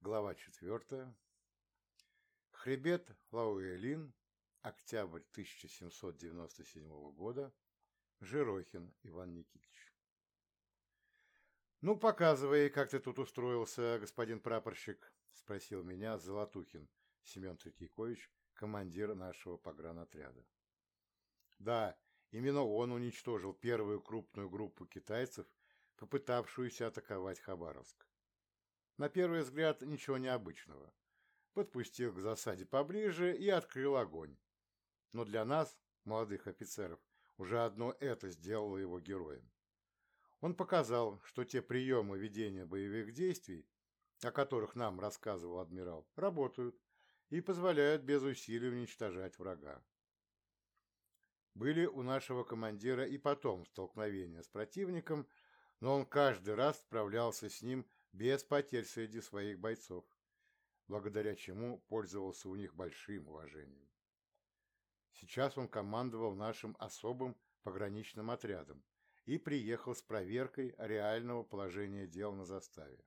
Глава четвертая. Хребет Лауэлин. Октябрь 1797 года. Жирохин Иван Никитич. «Ну, показывай, как ты тут устроился, господин прапорщик», — спросил меня Золотухин Семен Третьякович, командир нашего погранотряда. Да, именно он уничтожил первую крупную группу китайцев, попытавшуюся атаковать Хабаровск. На первый взгляд ничего необычного. Подпустил к засаде поближе и открыл огонь. Но для нас, молодых офицеров, уже одно это сделало его героем. Он показал, что те приемы ведения боевых действий, о которых нам рассказывал адмирал, работают и позволяют без усилий уничтожать врага. Были у нашего командира и потом столкновения с противником, но он каждый раз справлялся с ним без потерь среди своих бойцов, благодаря чему пользовался у них большим уважением. Сейчас он командовал нашим особым пограничным отрядом и приехал с проверкой реального положения дел на заставе.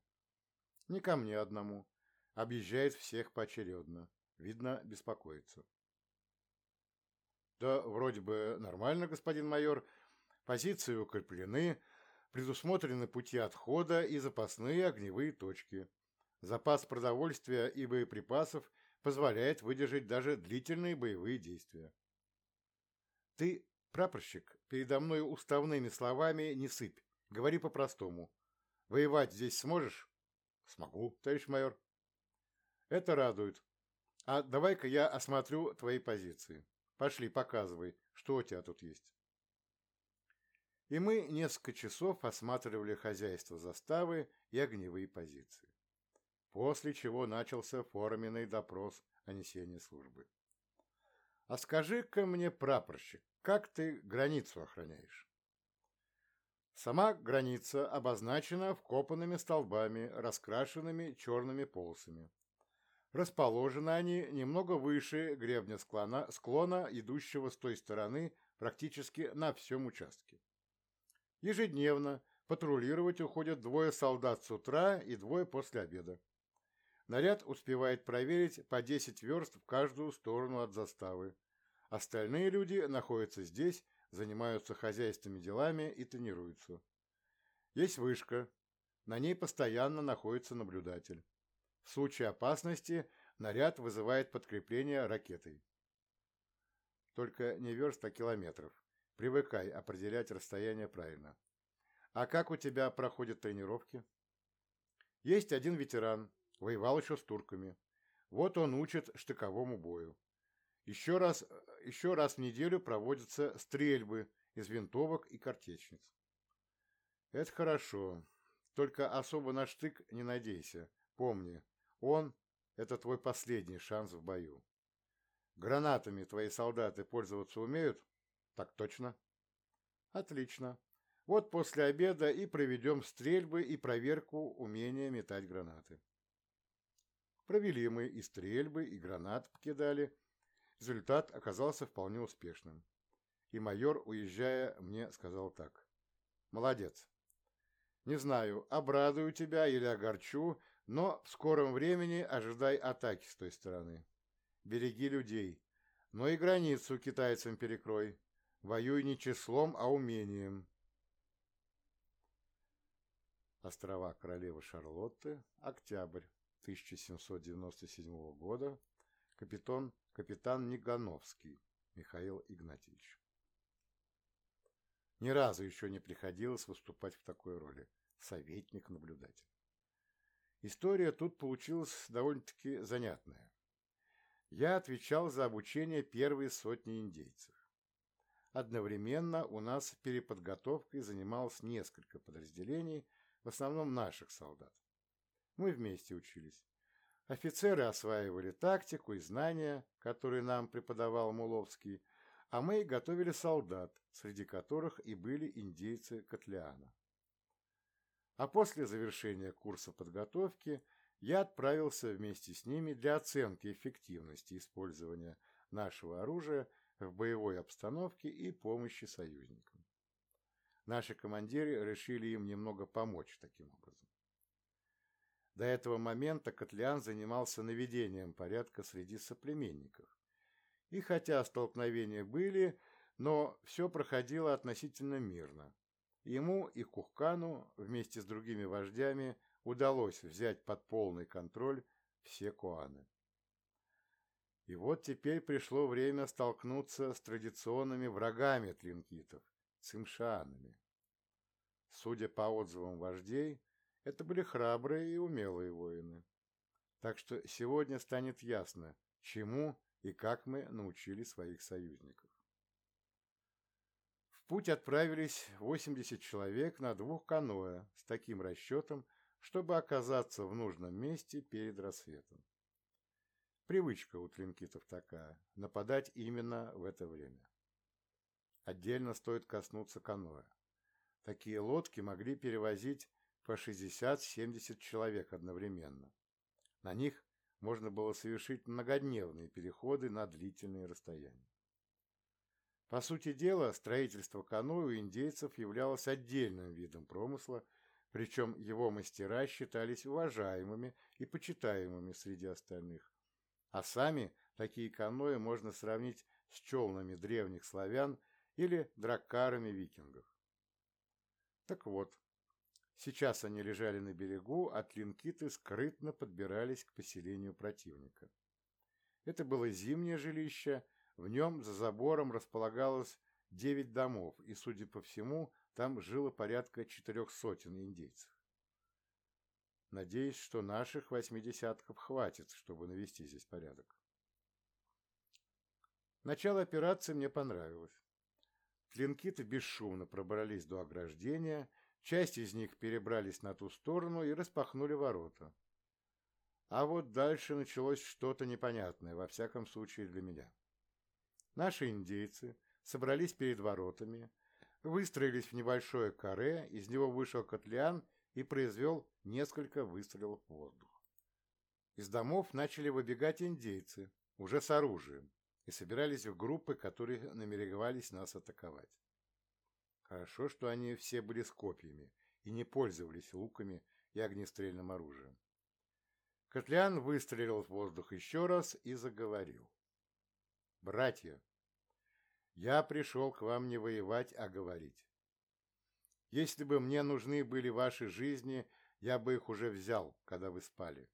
Не ко мне одному, объезжает всех поочередно, видно, беспокоится. Да, вроде бы нормально, господин майор, позиции укреплены, предусмотрены пути отхода и запасные огневые точки. Запас продовольствия и боеприпасов позволяет выдержать даже длительные боевые действия. Ты, прапорщик, передо мной уставными словами не сыпь. Говори по-простому. Воевать здесь сможешь? Смогу, товарищ майор. Это радует. А давай-ка я осмотрю твои позиции. Пошли, показывай, что у тебя тут есть и мы несколько часов осматривали хозяйство заставы и огневые позиции. После чего начался форменный допрос о несении службы. «А скажи-ка мне, прапорщик, как ты границу охраняешь?» Сама граница обозначена вкопанными столбами, раскрашенными черными полосами. Расположены они немного выше гребня склона, склона, идущего с той стороны практически на всем участке. Ежедневно патрулировать уходят двое солдат с утра и двое после обеда. Наряд успевает проверить по 10 верст в каждую сторону от заставы. Остальные люди находятся здесь, занимаются хозяйственными делами и тренируются. Есть вышка. На ней постоянно находится наблюдатель. В случае опасности наряд вызывает подкрепление ракетой. Только не верст, а километров. Привыкай определять расстояние правильно. А как у тебя проходят тренировки? Есть один ветеран, воевал еще с турками. Вот он учит штыковому бою. Еще раз, еще раз в неделю проводятся стрельбы из винтовок и картечниц. Это хорошо. Только особо на штык не надейся. Помни, он – это твой последний шанс в бою. Гранатами твои солдаты пользоваться умеют? Так точно. Отлично. Вот после обеда и проведем стрельбы и проверку умения метать гранаты. Провели мы и стрельбы, и гранат покидали. Результат оказался вполне успешным. И майор, уезжая, мне сказал так. Молодец. Не знаю, обрадую тебя или огорчу, но в скором времени ожидай атаки с той стороны. Береги людей, но и границу китайцам перекрой. Воюй не числом, а умением. Острова Королевы Шарлотты, октябрь 1797 года, капитан, капитан Негановский Михаил Игнатьевич. Ни разу еще не приходилось выступать в такой роли – советник-наблюдатель. История тут получилась довольно-таки занятная. Я отвечал за обучение первой сотни индейцев. Одновременно у нас переподготовкой занималось несколько подразделений, в основном наших солдат. Мы вместе учились. Офицеры осваивали тактику и знания, которые нам преподавал Муловский, а мы готовили солдат, среди которых и были индейцы Котлеана. А после завершения курса подготовки я отправился вместе с ними для оценки эффективности использования нашего оружия в боевой обстановке и помощи союзникам. Наши командиры решили им немного помочь таким образом. До этого момента Котлян занимался наведением порядка среди соплеменников. И хотя столкновения были, но все проходило относительно мирно. Ему и Кухкану вместе с другими вождями удалось взять под полный контроль все Куаны. И вот теперь пришло время столкнуться с традиционными врагами тлинкитов – цимшанами. Судя по отзывам вождей, это были храбрые и умелые воины. Так что сегодня станет ясно, чему и как мы научили своих союзников. В путь отправились 80 человек на двух каноэ с таким расчетом, чтобы оказаться в нужном месте перед рассветом. Привычка у тлинкитов такая – нападать именно в это время. Отдельно стоит коснуться каноэ. Такие лодки могли перевозить по 60-70 человек одновременно. На них можно было совершить многодневные переходы на длительные расстояния. По сути дела, строительство каноэ у индейцев являлось отдельным видом промысла, причем его мастера считались уважаемыми и почитаемыми среди остальных. А сами такие каноэ можно сравнить с челнами древних славян или драккарами викингов. Так вот, Сейчас они лежали на берегу, а тлинкиты скрытно подбирались к поселению противника. Это было зимнее жилище, в нем за забором располагалось девять домов, и, судя по всему, там жило порядка четырех сотен индейцев. Надеюсь, что наших восьмидесятков хватит, чтобы навести здесь порядок. Начало операции мне понравилось. Тлинкиты бесшумно пробрались до ограждения Часть из них перебрались на ту сторону и распахнули ворота. А вот дальше началось что-то непонятное, во всяком случае для меня. Наши индейцы собрались перед воротами, выстроились в небольшое каре, из него вышел Котлян и произвел несколько выстрелов в воздух. Из домов начали выбегать индейцы, уже с оружием, и собирались в группы, которые намеревались нас атаковать. Хорошо, что они все были с копьями и не пользовались луками и огнестрельным оружием. Котлян выстрелил в воздух еще раз и заговорил. «Братья, я пришел к вам не воевать, а говорить. Если бы мне нужны были ваши жизни, я бы их уже взял, когда вы спали.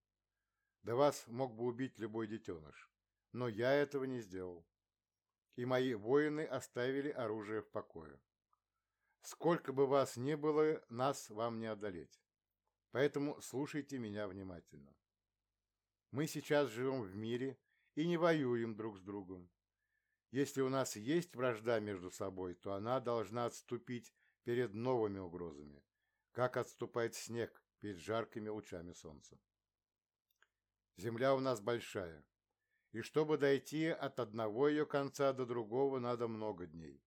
Да вас мог бы убить любой детеныш, но я этого не сделал. И мои воины оставили оружие в покое. Сколько бы вас ни было, нас вам не одолеть. Поэтому слушайте меня внимательно. Мы сейчас живем в мире и не воюем друг с другом. Если у нас есть вражда между собой, то она должна отступить перед новыми угрозами, как отступает снег перед жаркими лучами солнца. Земля у нас большая, и чтобы дойти от одного ее конца до другого, надо много дней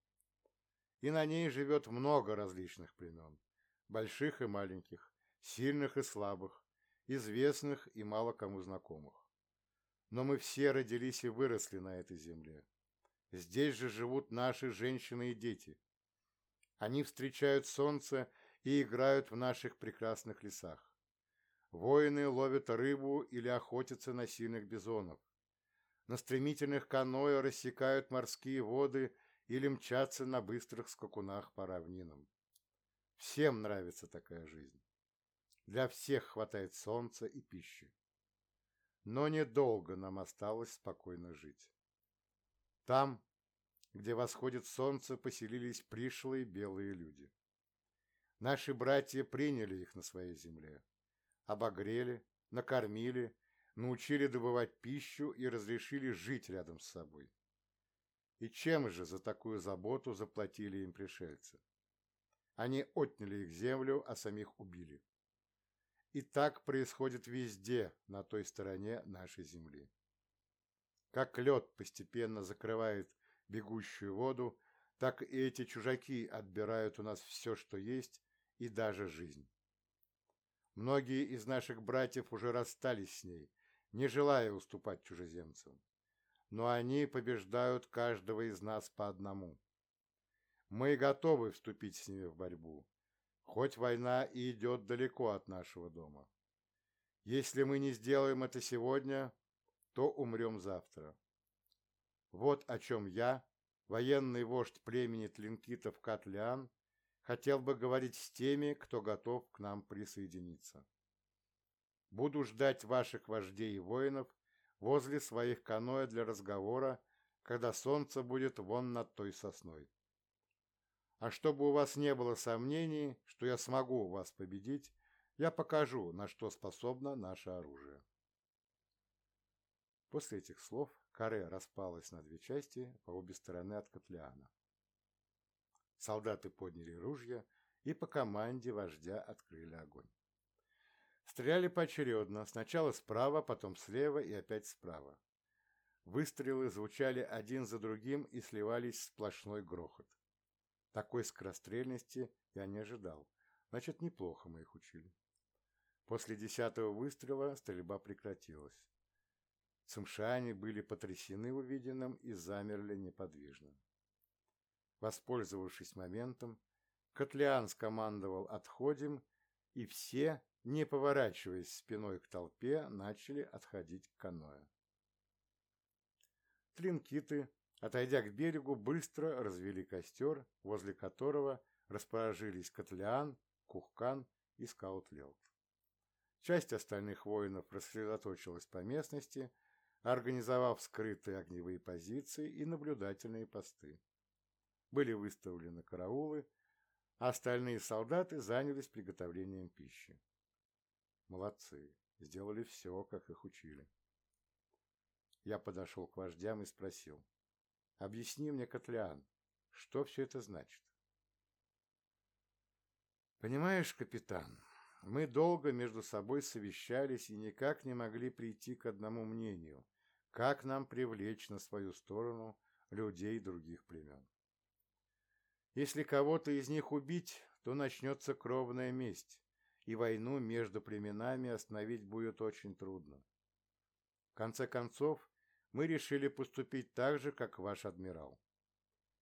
и на ней живет много различных племен, больших и маленьких, сильных и слабых, известных и мало кому знакомых. Но мы все родились и выросли на этой земле. Здесь же живут наши женщины и дети. Они встречают солнце и играют в наших прекрасных лесах. Воины ловят рыбу или охотятся на сильных бизонов. На стремительных каноэ рассекают морские воды или мчаться на быстрых скакунах по равнинам. Всем нравится такая жизнь. Для всех хватает солнца и пищи. Но недолго нам осталось спокойно жить. Там, где восходит солнце, поселились пришлые белые люди. Наши братья приняли их на своей земле, обогрели, накормили, научили добывать пищу и разрешили жить рядом с собой. И чем же за такую заботу заплатили им пришельцы? Они отняли их землю, а самих убили. И так происходит везде, на той стороне нашей земли. Как лед постепенно закрывает бегущую воду, так и эти чужаки отбирают у нас все, что есть, и даже жизнь. Многие из наших братьев уже расстались с ней, не желая уступать чужеземцам но они побеждают каждого из нас по одному. Мы готовы вступить с ними в борьбу, хоть война и идет далеко от нашего дома. Если мы не сделаем это сегодня, то умрем завтра. Вот о чем я, военный вождь племени Тлинкитов Катлян, хотел бы говорить с теми, кто готов к нам присоединиться. Буду ждать ваших вождей и воинов возле своих каноэ для разговора, когда солнце будет вон над той сосной. А чтобы у вас не было сомнений, что я смогу вас победить, я покажу, на что способно наше оружие. После этих слов каре распалась на две части по обе стороны от Котлеана. Солдаты подняли ружья и по команде вождя открыли огонь. Стреляли поочередно, сначала справа, потом слева и опять справа. Выстрелы звучали один за другим и сливались в сплошной грохот. Такой скорострельности я не ожидал. Значит, неплохо мы их учили. После десятого выстрела стрельба прекратилась. Цимшане были потрясены увиденным и замерли неподвижно. Воспользовавшись моментом, Котлеан скомандовал «отходим», и все, не поворачиваясь спиной к толпе, начали отходить к каноэ. Тлинкиты, Отойдя к берегу, быстро развели костер, возле которого расположились Котлеан, Кухкан и скаут Лелт. Часть остальных воинов рассредоточилась по местности, организовав скрытые огневые позиции и наблюдательные посты. Были выставлены караулы, а остальные солдаты занялись приготовлением пищи. Молодцы, сделали все, как их учили. Я подошел к вождям и спросил, Объясни мне, Котлян, что все это значит? Понимаешь, капитан, мы долго между собой совещались и никак не могли прийти к одному мнению, как нам привлечь на свою сторону людей других племен. Если кого-то из них убить, то начнется кровная месть, и войну между племенами остановить будет очень трудно. В конце концов, мы решили поступить так же, как ваш адмирал.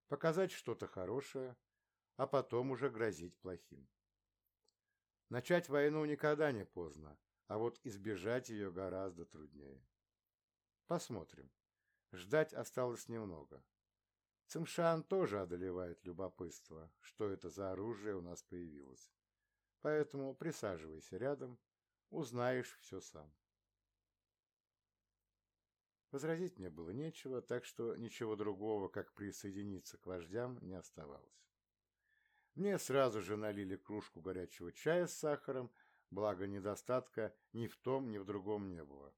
Показать что-то хорошее, а потом уже грозить плохим. Начать войну никогда не поздно, а вот избежать ее гораздо труднее. Посмотрим. Ждать осталось немного. Цимшан тоже одолевает любопытство, что это за оружие у нас появилось. Поэтому присаживайся рядом, узнаешь все сам. Возразить мне было нечего, так что ничего другого, как присоединиться к вождям, не оставалось. Мне сразу же налили кружку горячего чая с сахаром, благо недостатка ни в том, ни в другом не было.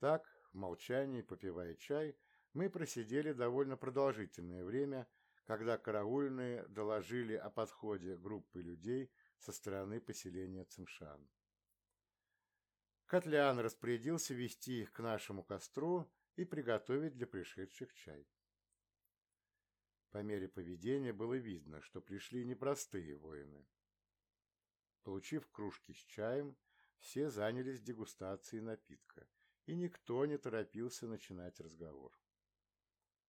Так, в молчании, попивая чай, мы просидели довольно продолжительное время, когда караульные доложили о подходе группы людей со стороны поселения Цимшан. Котлян распорядился вести их к нашему костру и приготовить для пришедших чай. По мере поведения было видно, что пришли непростые воины. Получив кружки с чаем, все занялись дегустацией напитка, и никто не торопился начинать разговор.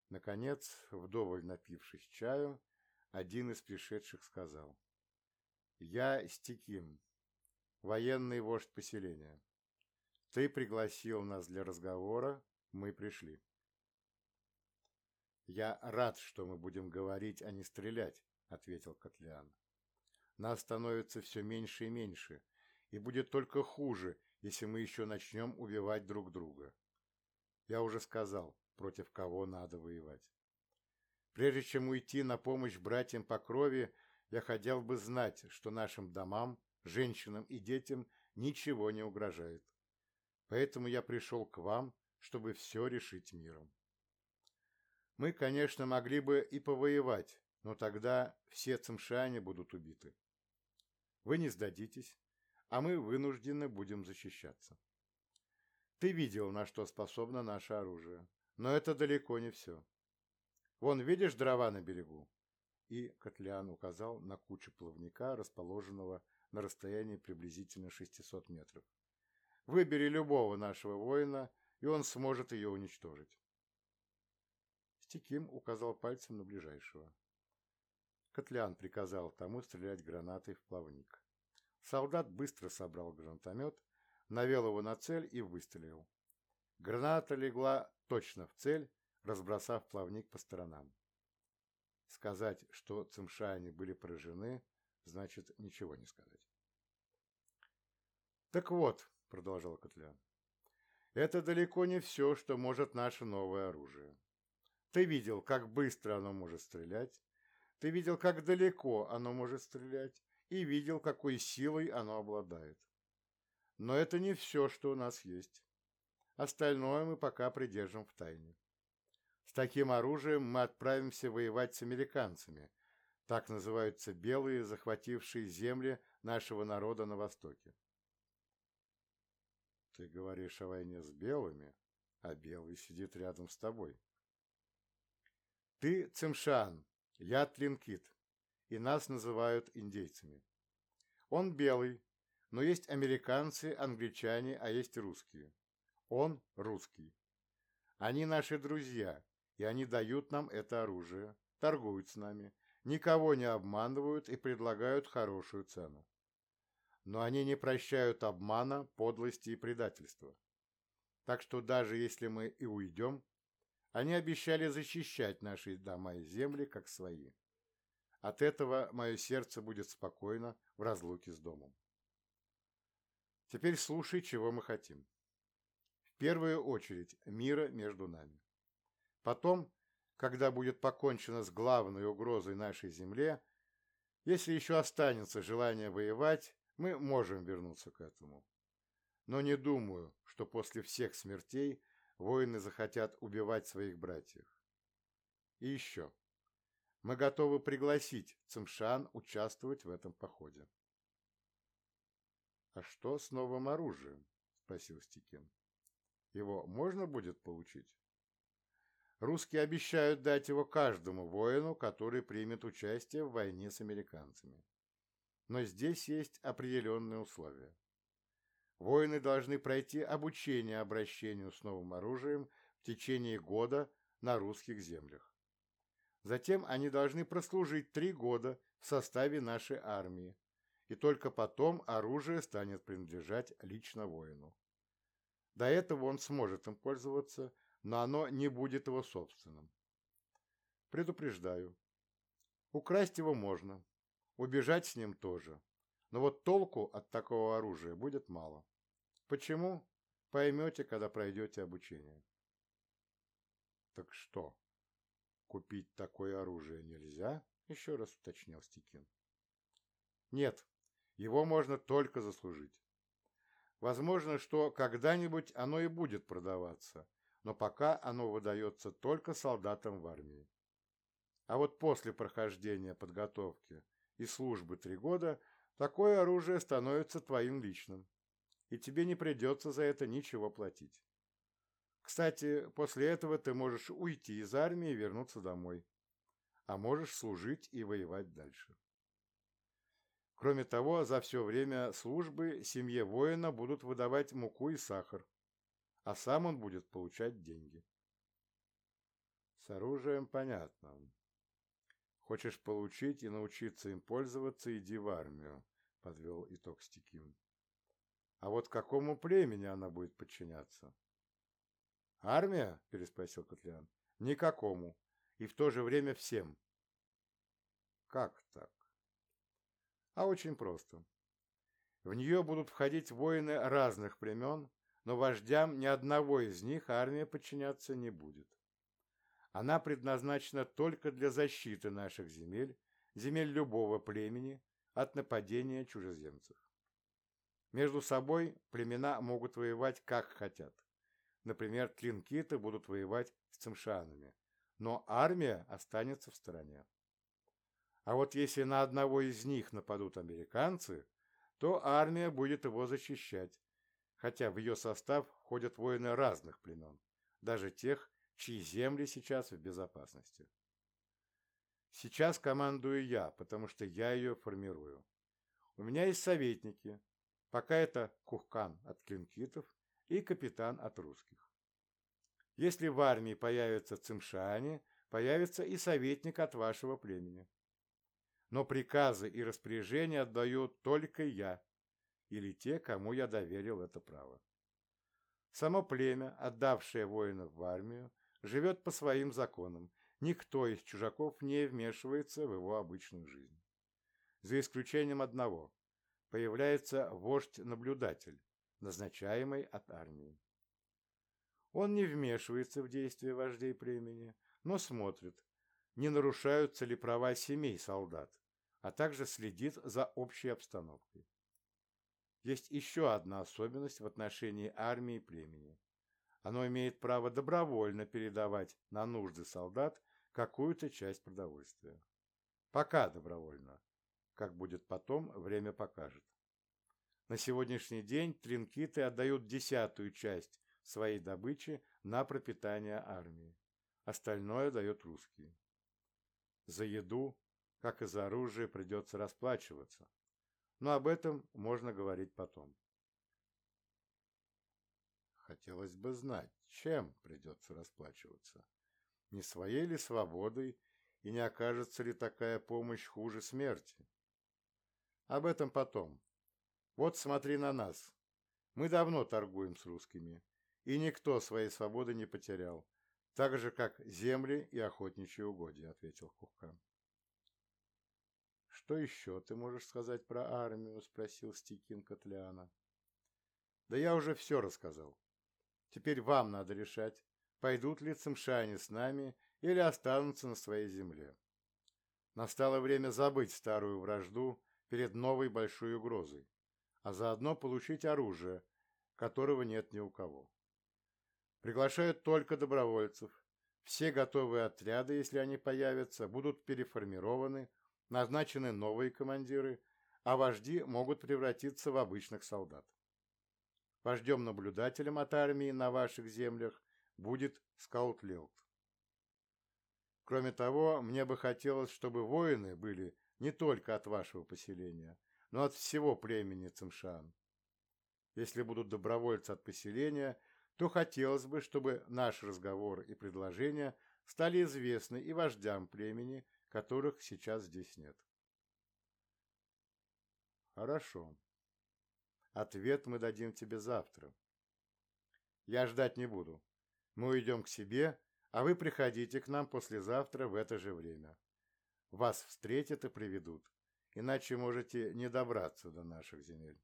Наконец, вдоволь напившись чаю, один из пришедших сказал, «Я Стеким, военный вождь поселения. Ты пригласил нас для разговора, мы пришли. Я рад, что мы будем говорить, а не стрелять, ответил Котлеан. Нас становится все меньше и меньше, и будет только хуже, если мы еще начнем убивать друг друга. Я уже сказал, против кого надо воевать. Прежде чем уйти на помощь братьям по крови, я хотел бы знать, что нашим домам, женщинам и детям ничего не угрожает. Поэтому я пришел к вам, чтобы все решить миром. Мы, конечно, могли бы и повоевать, но тогда все цимшане будут убиты. Вы не сдадитесь, а мы вынуждены будем защищаться. Ты видел, на что способно наше оружие, но это далеко не все. Вон, видишь дрова на берегу? И Котлян указал на кучу плавника, расположенного на расстоянии приблизительно 600 метров. Выбери любого нашего воина, и он сможет ее уничтожить. Стеким указал пальцем на ближайшего. Котлян приказал тому стрелять гранатой в плавник. Солдат быстро собрал гранатомет, навел его на цель и выстрелил. Граната легла точно в цель, разбросав плавник по сторонам. Сказать, что цимшане были поражены, значит ничего не сказать. «Так вот», — продолжал Котлян, — «это далеко не все, что может наше новое оружие. Ты видел, как быстро оно может стрелять, ты видел, как далеко оно может стрелять, и видел, какой силой оно обладает. Но это не все, что у нас есть. Остальное мы пока придержим в тайне. С таким оружием мы отправимся воевать с американцами, так называются белые, захватившие земли нашего народа на Востоке. Ты говоришь о войне с белыми, а белый сидит рядом с тобой. Ты Цимшан, я Тлинкит, и нас называют индейцами. Он белый, но есть американцы, англичане, а есть русские. Он русский. Они наши друзья, и они дают нам это оружие, торгуют с нами, никого не обманывают и предлагают хорошую цену но они не прощают обмана, подлости и предательства. Так что даже если мы и уйдем, они обещали защищать наши дома и земли как свои. От этого мое сердце будет спокойно в разлуке с домом. Теперь слушай, чего мы хотим. В первую очередь мира между нами. Потом, когда будет покончено с главной угрозой нашей земле, если еще останется желание воевать, мы можем вернуться к этому. Но не думаю, что после всех смертей воины захотят убивать своих братьев. И еще. Мы готовы пригласить Цимшан участвовать в этом походе. «А что с новым оружием?» – спросил Стикин. «Его можно будет получить?» Русские обещают дать его каждому воину, который примет участие в войне с американцами. Но здесь есть определенные условия. Воины должны пройти обучение обращению с новым оружием в течение года на русских землях. Затем они должны прослужить три года в составе нашей армии, и только потом оружие станет принадлежать лично воину. До этого он сможет им пользоваться, но оно не будет его собственным. Предупреждаю. Украсть его можно, Убежать с ним тоже. Но вот толку от такого оружия будет мало. Почему? Поймете, когда пройдете обучение. Так что, купить такое оружие нельзя? Еще раз уточнил Стекин. Нет, его можно только заслужить. Возможно, что когда-нибудь оно и будет продаваться, но пока оно выдается только солдатам в армии. А вот после прохождения подготовки и службы три года, такое оружие становится твоим личным, и тебе не придется за это ничего платить. Кстати, после этого ты можешь уйти из армии и вернуться домой, а можешь служить и воевать дальше. Кроме того, за все время службы семье воина будут выдавать муку и сахар, а сам он будет получать деньги. С оружием понятно. Хочешь получить и научиться им пользоваться, иди в армию, — подвел итог Стекин. А вот какому племени она будет подчиняться? Армия? — переспросил Котлян. Никакому. И в то же время всем. Как так? А очень просто. В нее будут входить воины разных племен, но вождям ни одного из них армия подчиняться не будет. Она предназначена только для защиты наших земель, земель любого племени, от нападения чужеземцев. Между собой племена могут воевать как хотят. Например, тлинкиты будут воевать с цимшанами, но армия останется в стороне. А вот если на одного из них нападут американцы, то армия будет его защищать, хотя в ее состав входят воины разных племен, даже тех, чьи земли сейчас в безопасности. Сейчас командую я, потому что я ее формирую. У меня есть советники, пока это Кухкан от клинкитов и капитан от русских. Если в армии появятся цимшане, появится и советник от вашего племени. Но приказы и распоряжения отдаю только я, или те, кому я доверил это право. Само племя, отдавшее воинов в армию, живет по своим законам, никто из чужаков не вмешивается в его обычную жизнь. За исключением одного – появляется вождь-наблюдатель, назначаемый от армии. Он не вмешивается в действия вождей племени, но смотрит, не нарушаются ли права семей солдат, а также следит за общей обстановкой. Есть еще одна особенность в отношении армии и племени. Оно имеет право добровольно передавать на нужды солдат какую-то часть продовольствия. Пока добровольно. Как будет потом, время покажет. На сегодняшний день тринкиты отдают десятую часть своей добычи на пропитание армии. Остальное дает русские. За еду, как и за оружие, придется расплачиваться. Но об этом можно говорить потом. Хотелось бы знать, чем придется расплачиваться. Не своей ли свободой, и не окажется ли такая помощь хуже смерти? Об этом потом. Вот смотри на нас. Мы давно торгуем с русскими, и никто своей свободы не потерял, так же, как земли и охотничьи угодья, — ответил Кухкан. — Что еще ты можешь сказать про армию? — спросил Стикин Котляна. — Да я уже все рассказал. Теперь вам надо решать, пойдут ли цимшане с нами или останутся на своей земле. Настало время забыть старую вражду перед новой большой угрозой, а заодно получить оружие, которого нет ни у кого. Приглашают только добровольцев. Все готовые отряды, если они появятся, будут переформированы, назначены новые командиры, а вожди могут превратиться в обычных солдат. Вождем-наблюдателем от армии на ваших землях будет скаут-лелт. Кроме того, мне бы хотелось, чтобы воины были не только от вашего поселения, но от всего племени Цимшан. Если будут добровольцы от поселения – то хотелось бы, чтобы наш разговор и предложения стали известны и вождям племени, которых сейчас здесь нет. Хорошо. Ответ мы дадим тебе завтра. Я ждать не буду. Мы уйдем к себе, а вы приходите к нам послезавтра в это же время. Вас встретят и приведут, иначе можете не добраться до наших земель.